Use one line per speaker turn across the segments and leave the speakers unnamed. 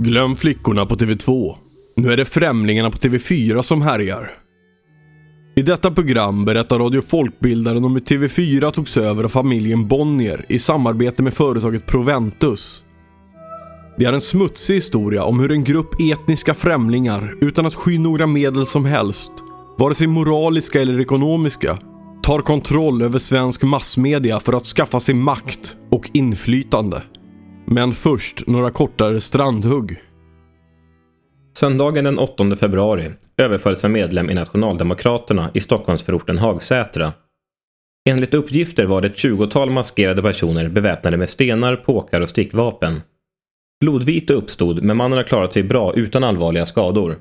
Glöm flickorna på TV2. Nu är det främlingarna på TV4 som härjar. I detta program berättar Radio Folkbildaren om hur TV4 togs över av familjen Bonnier i samarbete med företaget Proventus. Det är en smutsig historia om hur en grupp etniska främlingar utan att sky några medel som helst, vare sig moraliska eller ekonomiska, tar kontroll över svensk massmedia för att skaffa sig makt och inflytande. Men först några kortare strandhugg.
Söndagen den 8 februari överfölls en medlem i Nationaldemokraterna i Stockholmsförorten Hagsätra. Enligt uppgifter var det ett tjugotal maskerade personer beväpnade med stenar, påkar och stickvapen. Blodvite uppstod men mannen har klarat sig bra utan allvarliga skador.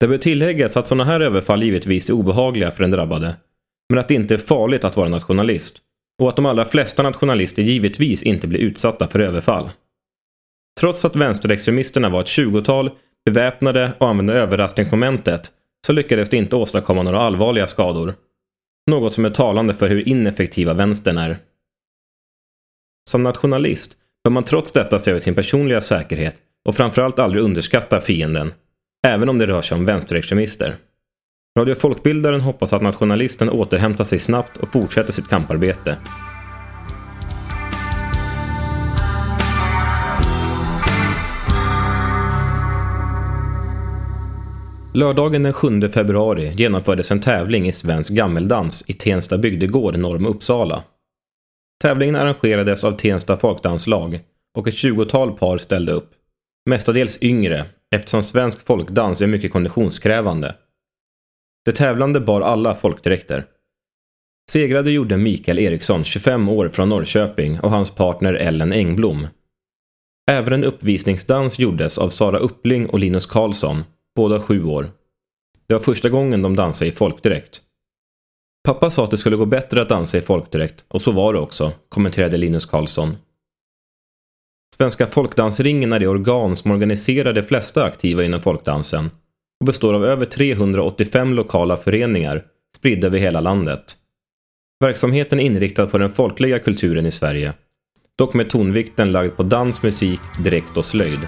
Det bör tilläggas att sådana här överfall givetvis är obehagliga för den drabbade, men att det inte är farligt att vara nationalist och att de allra flesta nationalister givetvis inte blir utsatta för överfall. Trots att vänsterextremisterna var ett tjugotal, beväpnade och använde överraskningsmomentet så lyckades det inte åstadkomma några allvarliga skador. Något som är talande för hur ineffektiva vänstern är. Som nationalist bör man trots detta se över sin personliga säkerhet och framförallt aldrig underskatta fienden, även om det rör sig om vänsterextremister. Radio Folkbildaren hoppas att nationalisten återhämtar sig snabbt och fortsätter sitt kamparbete. Lördagen den 7 februari genomfördes en tävling i svensk gammeldans i Tensta bygdegård norr om Uppsala. Tävlingen arrangerades av Tensta folkdanslag och ett tjugotal par ställde upp. Mestadels yngre, eftersom svensk folkdans är mycket konditionskrävande. De tävlande bar alla folkdräkter. Segrade gjorde Mikael Eriksson, 25 år, från Norrköping och hans partner Ellen Engblom. Även en uppvisningsdans gjordes av Sara Uppling och Linus Karlsson, båda sju år. Det var första gången de dansade i folkdräkt. Pappa sa att det skulle gå bättre att dansa i folkdräkt och så var det också, kommenterade Linus Karlsson. Svenska folkdansringen är det organ som organiserar de flesta aktiva inom folkdansen och består av över 385 lokala föreningar spridda över hela landet. Verksamheten är inriktad på den folkliga kulturen i Sverige, dock med tonvikten lagd på dans, musik, direkt och slöjd.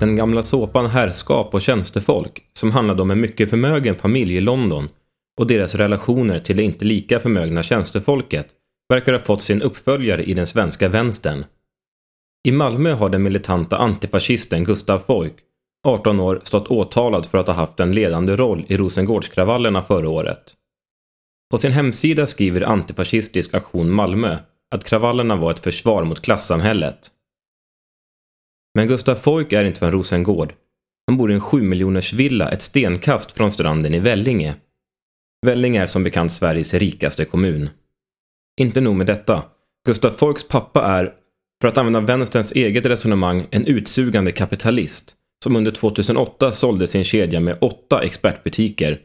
Den gamla såpan Herrskap och tjänstefolk, som handlade om en mycket förmögen familj i London och deras relationer till det inte lika förmögna tjänstefolket, verkar ha fått sin uppföljare i den svenska vänstern. I Malmö har den militanta antifascisten Gustav Foik, 18 år, stått åtalad för att ha haft en ledande roll i Rosengårdskravallerna förra året. På sin hemsida skriver Antifascistisk aktion Malmö att kravallerna var ett försvar mot klassamhället. Men Gustav Foik är inte från Rosengård. Han bor i en 7 miljoners villa ett stenkast från stranden i Vellinge. Vellinge är som bekant Sveriges rikaste kommun. Inte nog med detta. Gustav Foiks pappa är, för att använda vänsterns eget resonemang, en utsugande kapitalist som under 2008 sålde sin kedja med åtta expertbutiker.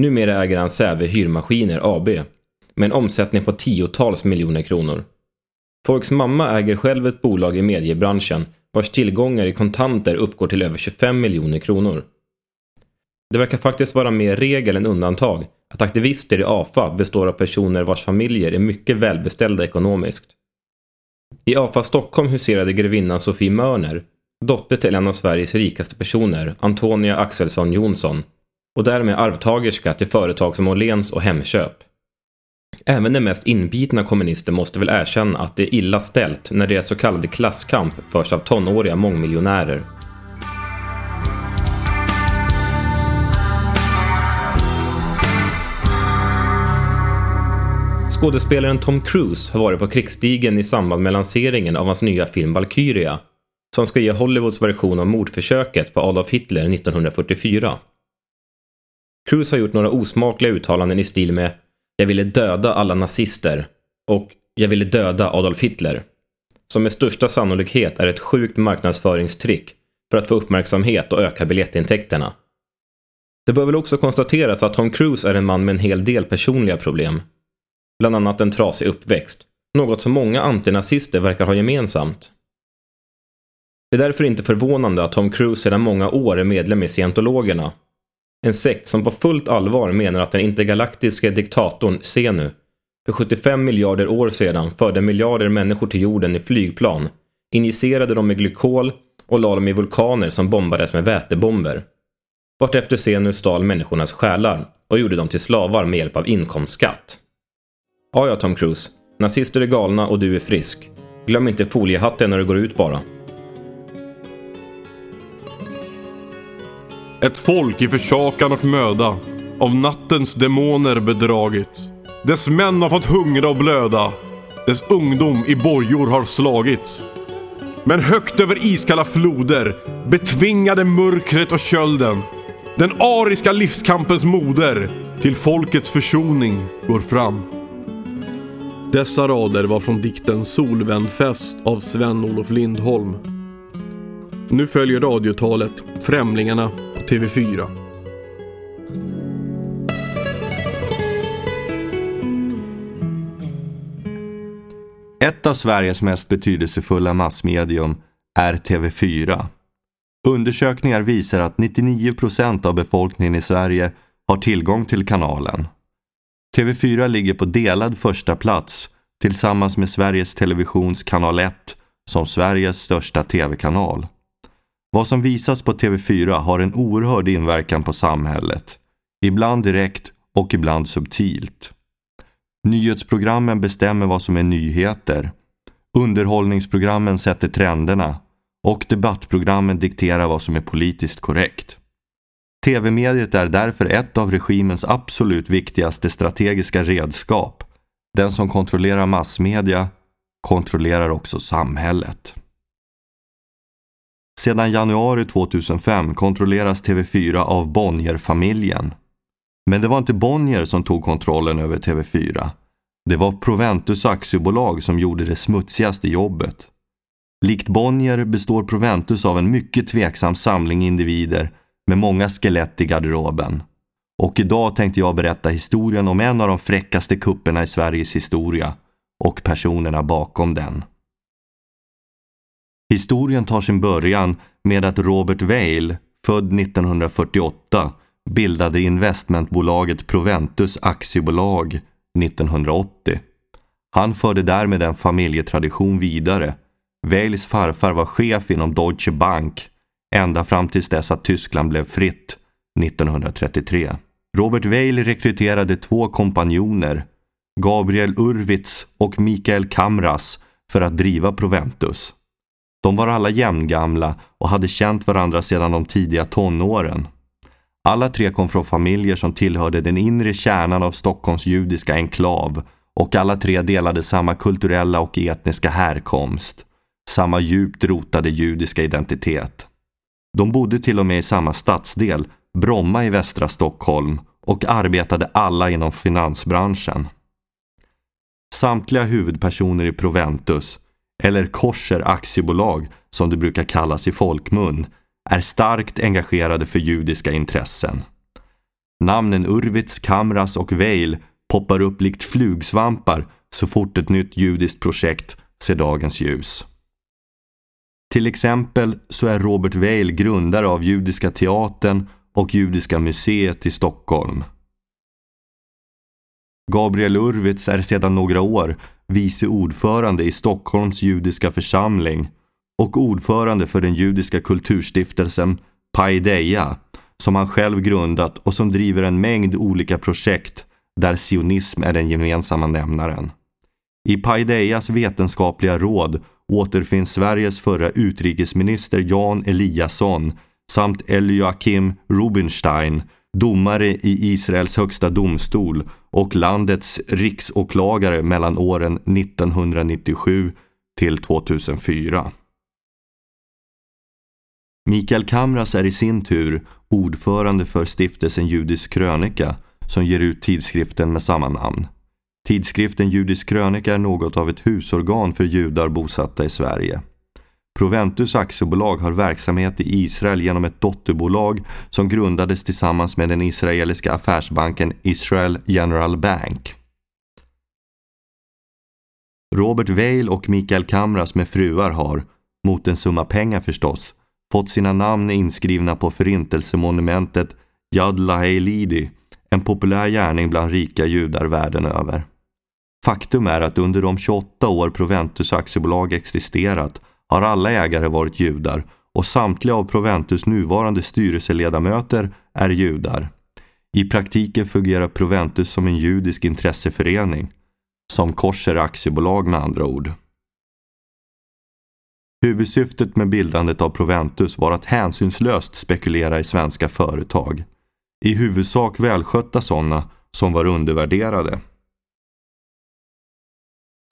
Numera äger han Säve Hyrmaskiner AB med en omsättning på tiotals miljoner kronor. Foiks mamma äger själv ett bolag i mediebranschen vars tillgångar i kontanter uppgår till över 25 miljoner kronor. Det verkar faktiskt vara mer regel än undantag att aktivister i AFA består av personer vars familjer är mycket välbeställda ekonomiskt. I AFA Stockholm huserade grevinnan Sofie Mörner, dotter till en av Sveriges rikaste personer, Antonia Axelsson Jonsson, och därmed arvtagerska till företag som Åhléns och Hemköp. Även de mest inbitna kommunister måste väl erkänna att det är illa ställt när deras så kallade klasskamp förs av tonåriga mångmiljonärer. Skådespelaren Tom Cruise har varit på krigsstigen i samband med lanseringen av hans nya film Valkyria, som ska ge Hollywoods version av mordförsöket på Adolf Hitler 1944. Cruise har gjort några osmakliga uttalanden i stil med “Jag ville döda alla nazister” och “Jag ville döda Adolf Hitler” som med största sannolikhet är ett sjukt marknadsföringstrick för att få uppmärksamhet och öka biljettintäkterna. Det bör väl också konstateras att Tom Cruise är en man med en hel del personliga problem. Bland annat en trasig uppväxt, något som många antinazister verkar ha gemensamt. Det är därför inte förvånande att Tom Cruise sedan många år är medlem i scientologerna. En sekt som på fullt allvar menar att den intergalaktiske diktatorn Zenu för 75 miljarder år sedan förde miljarder människor till jorden i flygplan, injicerade dem med glykol och lade dem i vulkaner som bombades med vätebomber. Vartefter Zenu stal människornas själar och gjorde dem till slavar med hjälp av inkomstskatt. Ja, ja Tom Cruise. Nazister är galna och du är frisk. Glöm inte foliehatten när du går ut bara.
Ett folk i försakan och möda, av nattens demoner bedragit. Dess män har fått hungra och blöda, dess ungdom i bojor har slagits. Men högt över iskalla floder betvingade mörkret och kölden. Den ariska livskampens moder till folkets försoning går fram. Dessa rader var från dikten Solvänd fest av Sven-Olof Lindholm. Nu följer radiotalet Främlingarna på TV4.
Ett av Sveriges mest betydelsefulla massmedium är TV4. Undersökningar visar att 99 procent av befolkningen i Sverige har tillgång till kanalen. TV4 ligger på delad första plats tillsammans med Sveriges Televisions kanal 1 som Sveriges största tv-kanal. Vad som visas på TV4 har en oerhörd inverkan på samhället. Ibland direkt och ibland subtilt. Nyhetsprogrammen bestämmer vad som är nyheter. Underhållningsprogrammen sätter trenderna och debattprogrammen dikterar vad som är politiskt korrekt. TV-mediet är därför ett av regimens absolut viktigaste strategiska redskap. Den som kontrollerar massmedia kontrollerar också samhället. Sedan januari 2005 kontrolleras TV4 av Bonnier-familjen. Men det var inte Bonnier som tog kontrollen över TV4. Det var Proventus aktiebolag som gjorde det smutsigaste jobbet. Likt Bonnier består Proventus av en mycket tveksam samling individer med många skelett i garderoben. Och idag tänkte jag berätta historien om en av de fräckaste kupperna i Sveriges historia och personerna bakom den. Historien tar sin början med att Robert Weil, född 1948, bildade investmentbolaget Proventus aktiebolag 1980. Han förde därmed en familjetradition vidare. Weils farfar var chef inom Deutsche Bank ända fram tills dess att Tyskland blev fritt 1933. Robert Weil rekryterade två kompanjoner, Gabriel Urwitz och Mikael Kamras, för att driva Proventus. De var alla jämngamla och hade känt varandra sedan de tidiga tonåren. Alla tre kom från familjer som tillhörde den inre kärnan av Stockholms judiska enklav och alla tre delade samma kulturella och etniska härkomst. Samma djupt rotade judiska identitet. De bodde till och med i samma stadsdel, Bromma i västra Stockholm och arbetade alla inom finansbranschen. Samtliga huvudpersoner i Proventus, eller Korser aktiebolag som det brukar kallas i folkmun, är starkt engagerade för judiska intressen. Namnen Urwitz, Kamras och Weil poppar upp likt flugsvampar så fort ett nytt judiskt projekt ser dagens ljus. Till exempel så är Robert Weil grundare av Judiska teatern och Judiska museet i Stockholm. Gabriel Urwitz är sedan några år vice ordförande i Stockholms judiska församling och ordförande för den judiska kulturstiftelsen Paideia som han själv grundat och som driver en mängd olika projekt där sionism är den gemensamma nämnaren. I Paideias vetenskapliga råd återfinns Sveriges förra utrikesminister Jan Eliasson samt Eliakim Rubinstein, domare i Israels högsta domstol och landets riksåklagare mellan åren 1997 till 2004. Mikael Kamras är i sin tur ordförande för stiftelsen Judisk krönika som ger ut tidskriften med samma namn. Tidskriften Judisk krönika är något av ett husorgan för judar bosatta i Sverige. Proventus aktiebolag har verksamhet i Israel genom ett dotterbolag som grundades tillsammans med den israeliska affärsbanken Israel General Bank. Robert Weil och Mikael Kamras med fruar har, mot en summa pengar förstås, fått sina namn inskrivna på förintelsemonumentet Yad Lahailidi, en populär gärning bland rika judar världen över. Faktum är att under de 28 år Proventus aktiebolag existerat har alla ägare varit judar och samtliga av Proventus nuvarande styrelseledamöter är judar. I praktiken fungerar Proventus som en judisk intresseförening. Som Korser aktiebolag med andra ord. Huvudsyftet med bildandet av Proventus var att hänsynslöst spekulera i svenska företag. I huvudsak välskötta sådana som var undervärderade.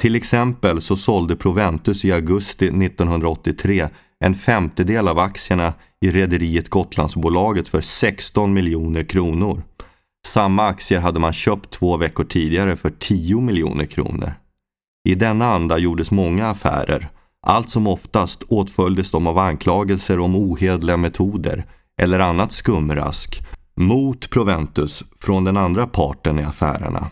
Till exempel så sålde Proventus i augusti 1983 en femtedel av aktierna i rederiet Gotlandsbolaget för 16 miljoner kronor. Samma aktier hade man köpt två veckor tidigare för 10 miljoner kronor. I denna anda gjordes många affärer. Allt som oftast åtföljdes de av anklagelser om ohedliga metoder eller annat skumrask mot Proventus från den andra parten i affärerna.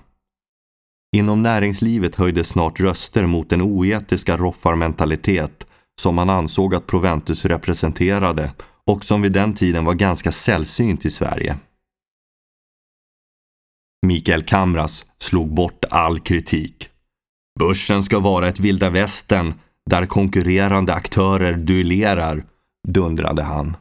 Inom näringslivet höjdes snart röster mot den oetiska roffarmentalitet som man ansåg att Proventus representerade och som vid den tiden var ganska sällsynt i Sverige. Mikael Kamras slog bort all kritik. Börsen ska vara ett vilda västern där konkurrerande aktörer duellerar, dundrade han.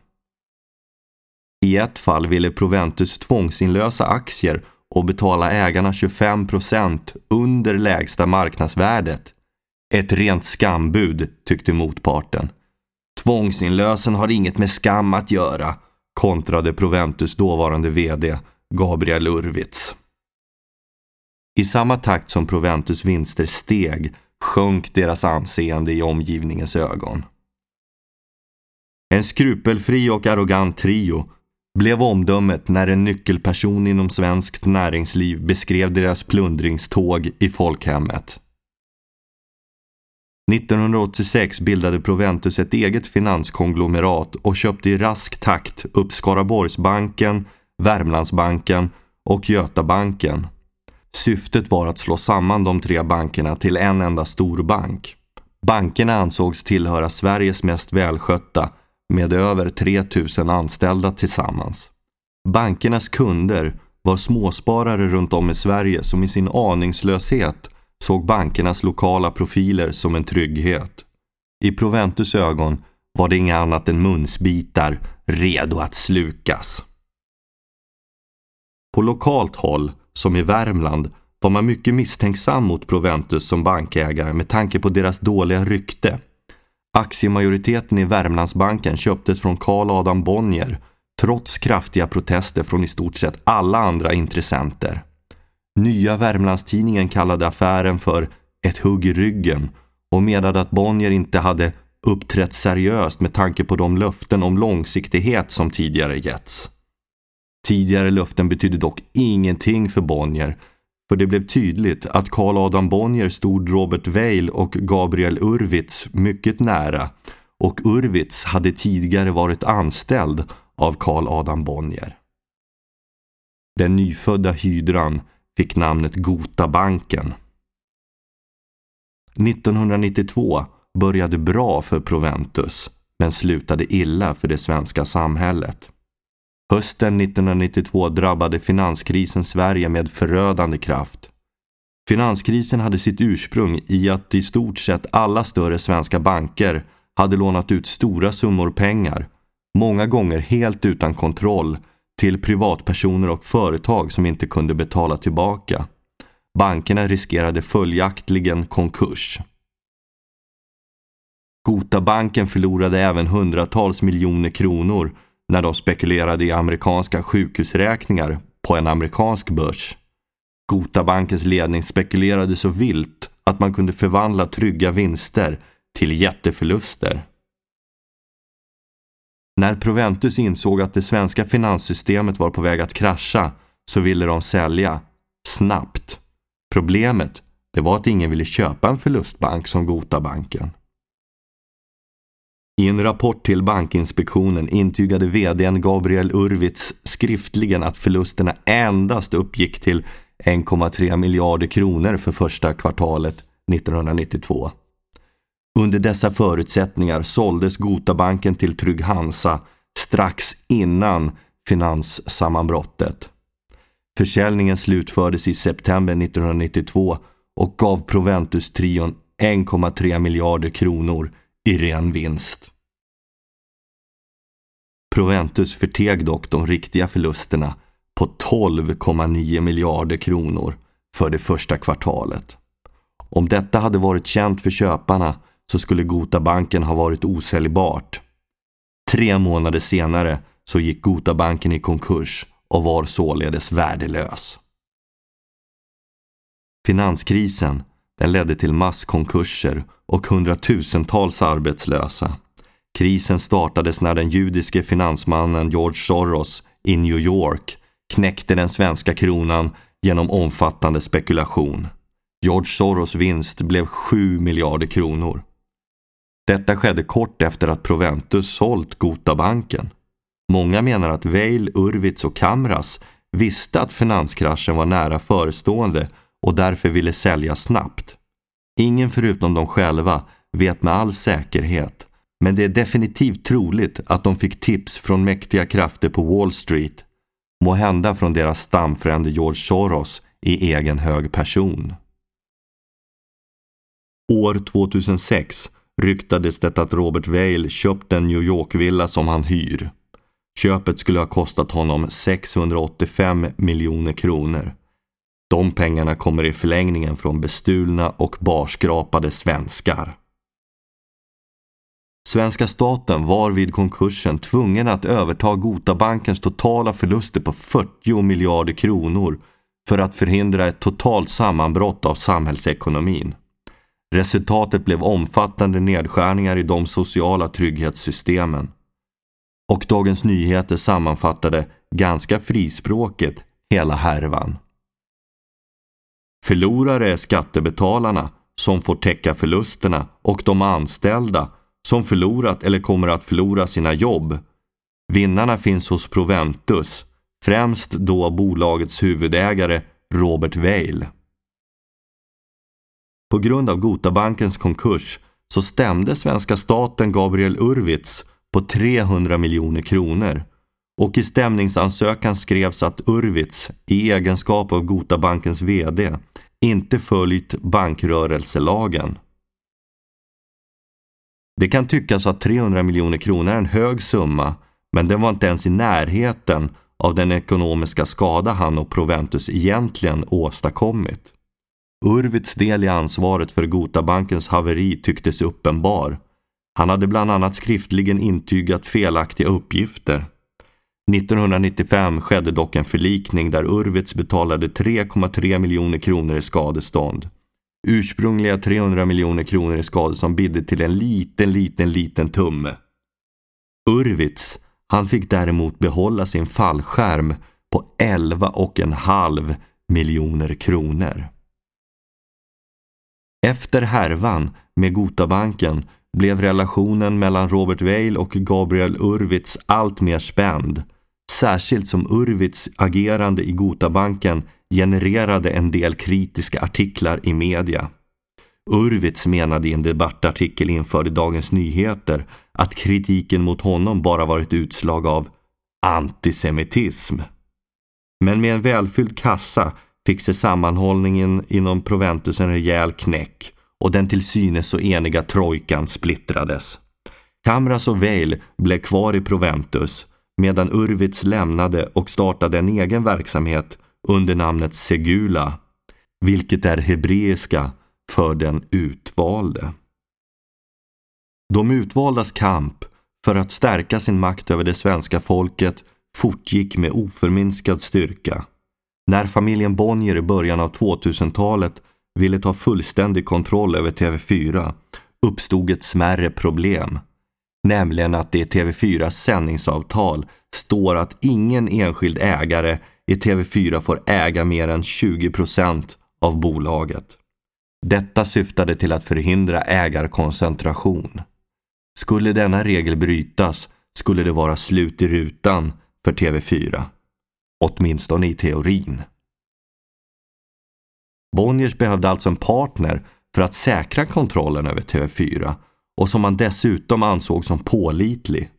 I ett fall ville Proventus tvångsinlösa aktier och betala ägarna 25 procent under lägsta marknadsvärdet. Ett rent skambud, tyckte motparten. Tvångsinlösen har inget med skam att göra, kontrade Proventus dåvarande VD Gabriel Urwitz. I samma takt som Proventus vinster steg sjönk deras anseende i omgivningens ögon. En skrupelfri och arrogant trio blev omdömet när en nyckelperson inom svenskt näringsliv beskrev deras plundringståg i folkhemmet. 1986 bildade Proventus ett eget finanskonglomerat och köpte i rask takt upp Skaraborgsbanken, Värmlandsbanken och Götabanken. Syftet var att slå samman de tre bankerna till en enda storbank. Bankerna ansågs tillhöra Sveriges mest välskötta med över 3000 anställda tillsammans. Bankernas kunder var småsparare runt om i Sverige som i sin aningslöshet såg bankernas lokala profiler som en trygghet. I Proventus ögon var det inget annat än munsbitar redo att slukas. På lokalt håll, som i Värmland, var man mycket misstänksam mot Proventus som bankägare med tanke på deras dåliga rykte Aktiemajoriteten i Värmlandsbanken köptes från Carl Adam Bonnier trots kraftiga protester från i stort sett alla andra intressenter. Nya Värmlandstidningen kallade affären för ett hugg i ryggen och menade att Bonnier inte hade uppträtt seriöst med tanke på de löften om långsiktighet som tidigare getts. Tidigare löften betydde dock ingenting för Bonnier för det blev tydligt att Carl Adam Bonnier stod Robert Weil och Gabriel Urwitz mycket nära och Urwitz hade tidigare varit anställd av Carl Adam Bonnier. Den nyfödda hydran fick namnet Gotabanken. 1992 började bra för Proventus men slutade illa för det svenska samhället. Hösten 1992 drabbade finanskrisen Sverige med förödande kraft. Finanskrisen hade sitt ursprung i att i stort sett alla större svenska banker hade lånat ut stora summor pengar, många gånger helt utan kontroll, till privatpersoner och företag som inte kunde betala tillbaka. Bankerna riskerade följaktligen konkurs. Gotabanken förlorade även hundratals miljoner kronor när de spekulerade i amerikanska sjukhusräkningar på en amerikansk börs. Gotabankens ledning spekulerade så vilt att man kunde förvandla trygga vinster till jätteförluster. När Proventus insåg att det svenska finanssystemet var på väg att krascha så ville de sälja. Snabbt. Problemet det var att ingen ville köpa en förlustbank som Gotabanken. I en rapport till Bankinspektionen intygade VDn Gabriel Urwitz skriftligen att förlusterna endast uppgick till 1,3 miljarder kronor för första kvartalet 1992. Under dessa förutsättningar såldes Gotabanken till Trygg Hansa strax innan finanssammanbrottet. Försäljningen slutfördes i september 1992 och gav Proventus-trion 1,3 miljarder kronor i ren vinst. Proventus förteg dock de riktiga förlusterna på 12,9 miljarder kronor för det första kvartalet. Om detta hade varit känt för köparna så skulle Gotabanken ha varit osäljbart. Tre månader senare så gick Gotabanken i konkurs och var således värdelös. Finanskrisen den ledde till masskonkurser och hundratusentals arbetslösa. Krisen startades när den judiske finansmannen George Soros i New York knäckte den svenska kronan genom omfattande spekulation. George Soros vinst blev 7 miljarder kronor. Detta skedde kort efter att Proventus sålt Gotabanken. Många menar att Weil, Urwitz och Kamras visste att finanskraschen var nära förestående och därför ville sälja snabbt. Ingen förutom de själva vet med all säkerhet men det är definitivt troligt att de fick tips från mäktiga krafter på Wall Street. Må hända från deras stamfrände George Soros i egen hög person. År 2006 ryktades det att Robert Weil köpt en New York-villa som han hyr. Köpet skulle ha kostat honom 685 miljoner kronor. De pengarna kommer i förlängningen från bestulna och barskrapade svenskar. Svenska staten var vid konkursen tvungen att överta Gotabankens totala förluster på 40 miljarder kronor för att förhindra ett totalt sammanbrott av samhällsekonomin. Resultatet blev omfattande nedskärningar i de sociala trygghetssystemen. Och Dagens Nyheter sammanfattade ganska frispråkigt hela härvan. Förlorare är skattebetalarna som får täcka förlusterna och de anställda som förlorat eller kommer att förlora sina jobb. Vinnarna finns hos Proventus, främst då bolagets huvudägare Robert Weil. På grund av Gotabankens konkurs så stämde svenska staten Gabriel Urwitz på 300 miljoner kronor och i stämningsansökan skrevs att Urwitz i egenskap av Gotabankens VD inte följt bankrörelselagen. Det kan tyckas att 300 miljoner kronor är en hög summa, men den var inte ens i närheten av den ekonomiska skada han och Proventus egentligen åstadkommit. Urwitz del i ansvaret för Gotabankens haveri tycktes uppenbar. Han hade bland annat skriftligen intygat felaktiga uppgifter. 1995 skedde dock en förlikning där Urwitz betalade 3,3 miljoner kronor i skadestånd. Ursprungliga 300 miljoner kronor i skadestånd bidde till en liten, liten, liten tumme. Urwitz, han fick däremot behålla sin fallskärm på 11,5 miljoner kronor. Efter härvan med Gotabanken blev relationen mellan Robert Weil och Gabriel Urwitz allt mer spänd. Särskilt som Urwitz agerande i Gotabanken genererade en del kritiska artiklar i media. Urvits menade i en debattartikel införd i Dagens Nyheter att kritiken mot honom bara var ett utslag av antisemitism. Men med en välfylld kassa fick sig sammanhållningen inom Proventus en rejäl knäck och den till synes så eniga trojkan splittrades. Kamras och Veil blev kvar i Proventus medan Urwitz lämnade och startade en egen verksamhet under namnet Segula, vilket är hebreiska för den utvalde. De utvaldas kamp för att stärka sin makt över det svenska folket fortgick med oförminskad styrka. När familjen Bonnier i början av 2000-talet ville ta fullständig kontroll över TV4 uppstod ett smärre problem. Nämligen att det i TV4s sändningsavtal står att ingen enskild ägare i TV4 får äga mer än 20 procent av bolaget. Detta syftade till att förhindra ägarkoncentration. Skulle denna regel brytas skulle det vara slut i rutan för TV4. Åtminstone i teorin. Bonniers behövde alltså en partner för att säkra kontrollen över TV4 och som man dessutom ansåg som pålitlig.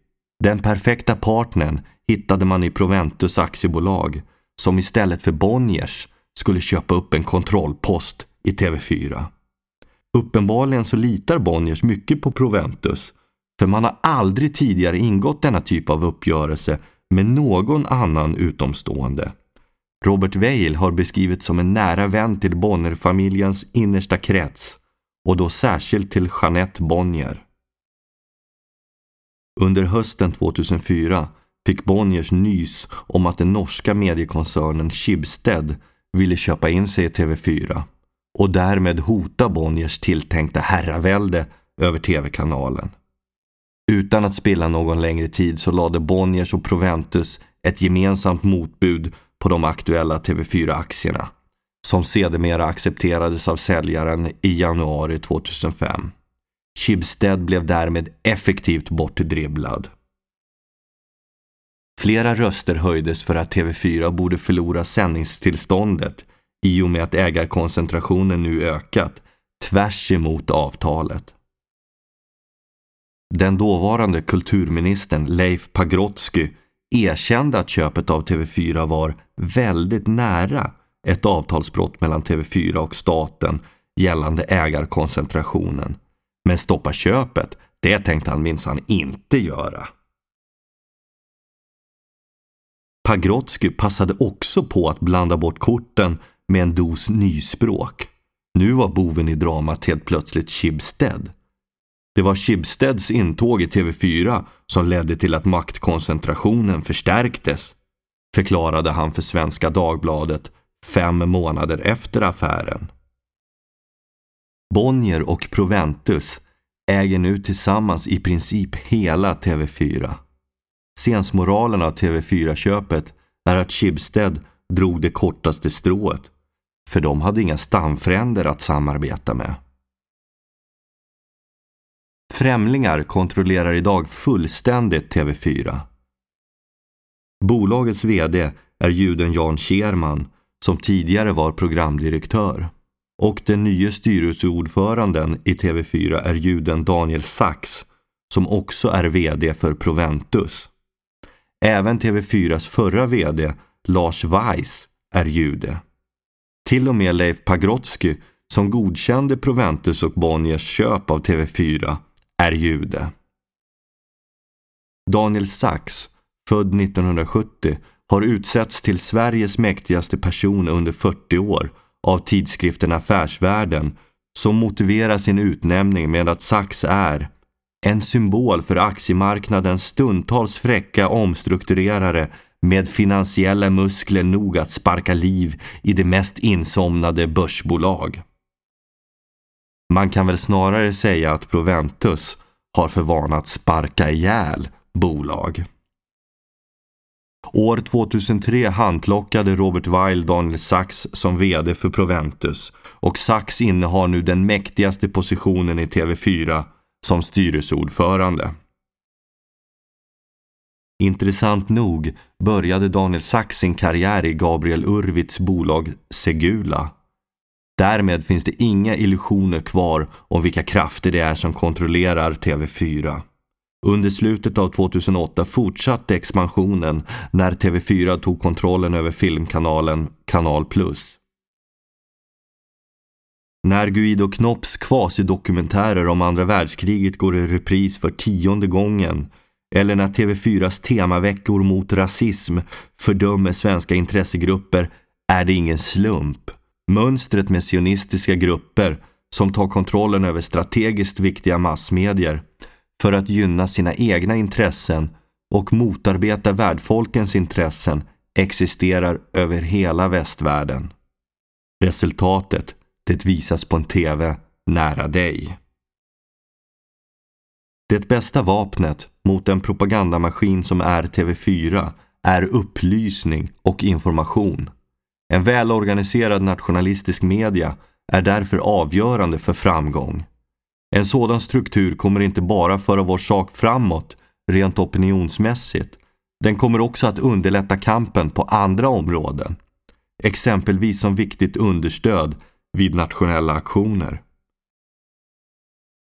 Den perfekta partnern hittade man i Proventus aktiebolag som istället för Bonniers skulle köpa upp en kontrollpost i TV4. Uppenbarligen så litar Bonniers mycket på Proventus för man har aldrig tidigare ingått denna typ av uppgörelse med någon annan utomstående. Robert Weil har beskrivits som en nära vän till Bonnerfamiljens innersta krets och då särskilt till Jeanette Bonnier. Under hösten 2004 fick Bonniers nys om att den norska mediekoncernen Schibsted ville köpa in sig i TV4 och därmed hota Bonniers tilltänkta herravälde över TV-kanalen. Utan att spilla någon längre tid så lade Bonniers och Proventus ett gemensamt motbud på de aktuella TV4-aktierna som sedermera accepterades av säljaren i januari 2005. Schibsted blev därmed effektivt bortdribblad. Flera röster höjdes för att TV4 borde förlora sändningstillståndet i och med att ägarkoncentrationen nu ökat tvärs emot avtalet. Den dåvarande kulturministern Leif Pagrotsky erkände att köpet av TV4 var väldigt nära ett avtalsbrott mellan TV4 och staten gällande ägarkoncentrationen. Men stoppa köpet, det tänkte han minsann inte göra. Pagrotsky passade också på att blanda bort korten med en dos nyspråk. Nu var boven i dramat helt plötsligt Schibsted. Det var Schibsteds intåg i TV4 som ledde till att maktkoncentrationen förstärktes, förklarade han för Svenska Dagbladet fem månader efter affären. Bonnier och Proventus äger nu tillsammans i princip hela TV4. Sensmoralen av TV4-köpet är att Schibsted drog det kortaste strået, för de hade inga stamfränder att samarbeta med. Främlingar kontrollerar idag fullständigt TV4. Bolagets VD är juden Jan Scherman som tidigare var programdirektör. Och den nya styrelseordföranden i TV4 är juden Daniel Sachs som också är VD för Proventus. Även TV4s förra VD Lars Weiss är jude. Till och med Leif Pagrotsky som godkände Proventus och Bonniers köp av TV4 är jude. Daniel Sachs, född 1970, har utsetts till Sveriges mäktigaste person under 40 år av tidskriften Affärsvärlden som motiverar sin utnämning med att Sachs är en symbol för aktiemarknadens stundtals fräcka omstrukturerare med finansiella muskler nog att sparka liv i det mest insomnade börsbolag. Man kan väl snarare säga att Proventus har för vana att sparka ihjäl bolag. År 2003 handplockade Robert Weil Daniel Sachs som VD för Proventus och Sachs innehar nu den mäktigaste positionen i TV4 som styrelseordförande. Intressant nog började Daniel Sachs sin karriär i Gabriel Urwitz bolag Segula Därmed finns det inga illusioner kvar om vilka krafter det är som kontrollerar TV4. Under slutet av 2008 fortsatte expansionen när TV4 tog kontrollen över filmkanalen Kanal Plus. När Guido Knopps kvasidokumentärer om andra världskriget går i repris för tionde gången eller när TV4s temaveckor mot rasism fördömer svenska intressegrupper är det ingen slump Mönstret med sionistiska grupper som tar kontrollen över strategiskt viktiga massmedier för att gynna sina egna intressen och motarbeta värdfolkens intressen existerar över hela västvärlden. Resultatet, det visas på en TV nära dig. Det bästa vapnet mot en propagandamaskin som är TV4 är upplysning och information. En välorganiserad nationalistisk media är därför avgörande för framgång. En sådan struktur kommer inte bara föra vår sak framåt rent opinionsmässigt. Den kommer också att underlätta kampen på andra områden. Exempelvis som viktigt understöd vid nationella aktioner.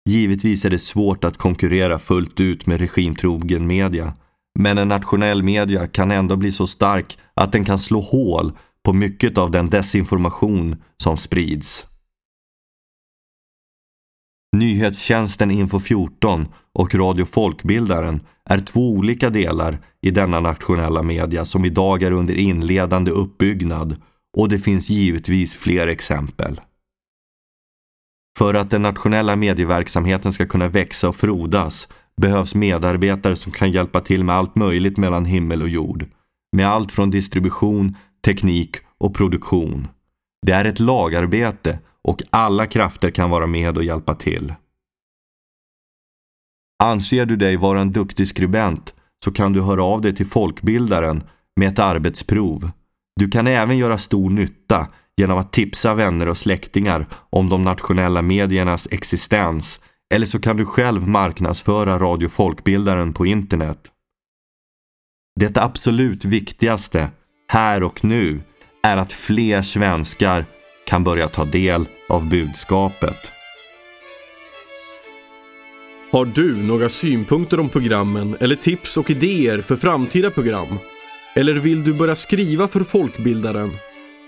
Givetvis är det svårt att konkurrera fullt ut med regimtrogen media. Men en nationell media kan ändå bli så stark att den kan slå hål på mycket av den desinformation som sprids. Nyhetstjänsten Info 14 och Radio Folkbildaren är två olika delar i denna nationella media som idag är under inledande uppbyggnad och det finns givetvis fler exempel. För att den nationella medieverksamheten ska kunna växa och frodas behövs medarbetare som kan hjälpa till med allt möjligt mellan himmel och jord. Med allt från distribution, teknik och produktion. Det är ett lagarbete och alla krafter kan vara med och hjälpa till. Anser du dig vara en duktig skribent så kan du höra av dig till Folkbildaren med ett arbetsprov. Du kan även göra stor nytta genom att tipsa vänner och släktingar om de nationella mediernas existens eller så kan du själv marknadsföra Radio Folkbildaren på internet. Det absolut viktigaste, här och nu, är att fler svenskar kan börja ta del av budskapet.
Har du några synpunkter om programmen eller tips och idéer för framtida program? Eller vill du börja skriva för Folkbildaren?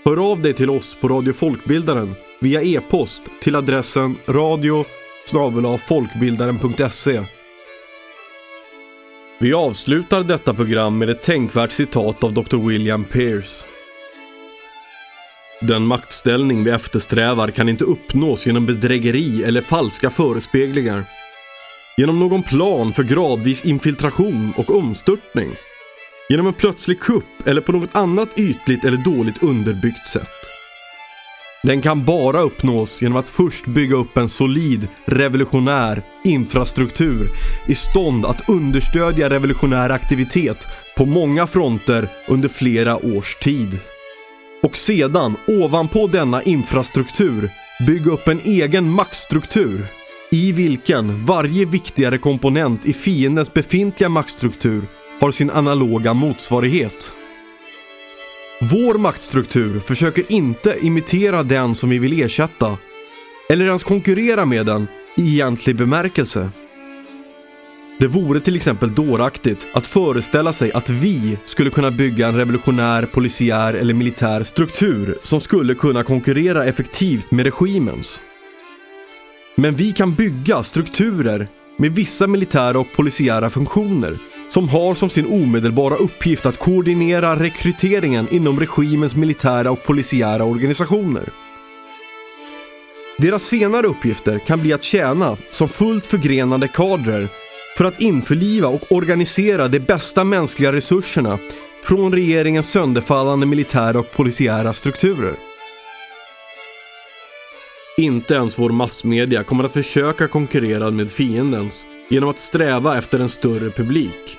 Hör av dig till oss på Radio Folkbildaren via e-post till adressen radio folkbildaren.se Vi avslutar detta program med ett tänkvärt citat av Dr. William Pierce. Den maktställning vi eftersträvar kan inte uppnås genom bedrägeri eller falska förespeglingar. Genom någon plan för gradvis infiltration och omstörtning. Genom en plötslig kupp eller på något annat ytligt eller dåligt underbyggt sätt. Den kan bara uppnås genom att först bygga upp en solid revolutionär infrastruktur i stånd att understödja revolutionär aktivitet på många fronter under flera års tid. Och sedan, ovanpå denna infrastruktur, bygga upp en egen maktstruktur i vilken varje viktigare komponent i fiendens befintliga maktstruktur har sin analoga motsvarighet. Vår maktstruktur försöker inte imitera den som vi vill ersätta eller ens konkurrera med den i egentlig bemärkelse. Det vore till exempel dåraktigt att föreställa sig att vi skulle kunna bygga en revolutionär, polisiär eller militär struktur som skulle kunna konkurrera effektivt med regimens. Men vi kan bygga strukturer med vissa militära och polisiära funktioner som har som sin omedelbara uppgift att koordinera rekryteringen inom regimens militära och polisiära organisationer. Deras senare uppgifter kan bli att tjäna som fullt förgrenade kadrer för att införliva och organisera de bästa mänskliga resurserna från regeringens sönderfallande militära och polisiära strukturer. Inte ens vår massmedia kommer att försöka konkurrera med fiendens genom att sträva efter en större publik.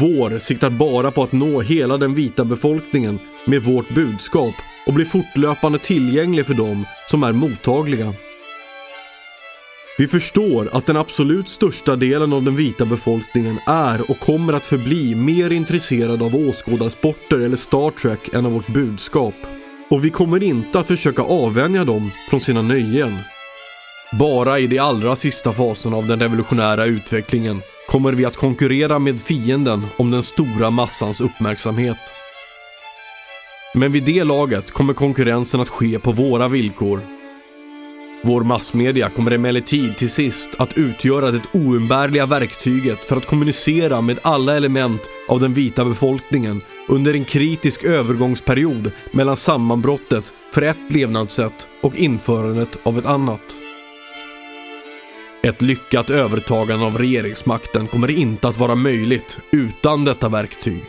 Vår siktar bara på att nå hela den vita befolkningen med vårt budskap och bli fortlöpande tillgänglig för dem som är mottagliga. Vi förstår att den absolut största delen av den vita befolkningen är och kommer att förbli mer intresserad av åskådarsporter eller Star Trek än av vårt budskap. Och vi kommer inte att försöka avvänja dem från sina nöjen. Bara i de allra sista faserna av den revolutionära utvecklingen kommer vi att konkurrera med fienden om den stora massans uppmärksamhet. Men vid det laget kommer konkurrensen att ske på våra villkor. Vår massmedia kommer emellertid till sist att utgöra det oumbärliga verktyget för att kommunicera med alla element av den vita befolkningen under en kritisk övergångsperiod mellan sammanbrottet för ett levnadssätt och införandet av ett annat. Ett lyckat övertagande av regeringsmakten kommer inte att vara möjligt utan detta verktyg.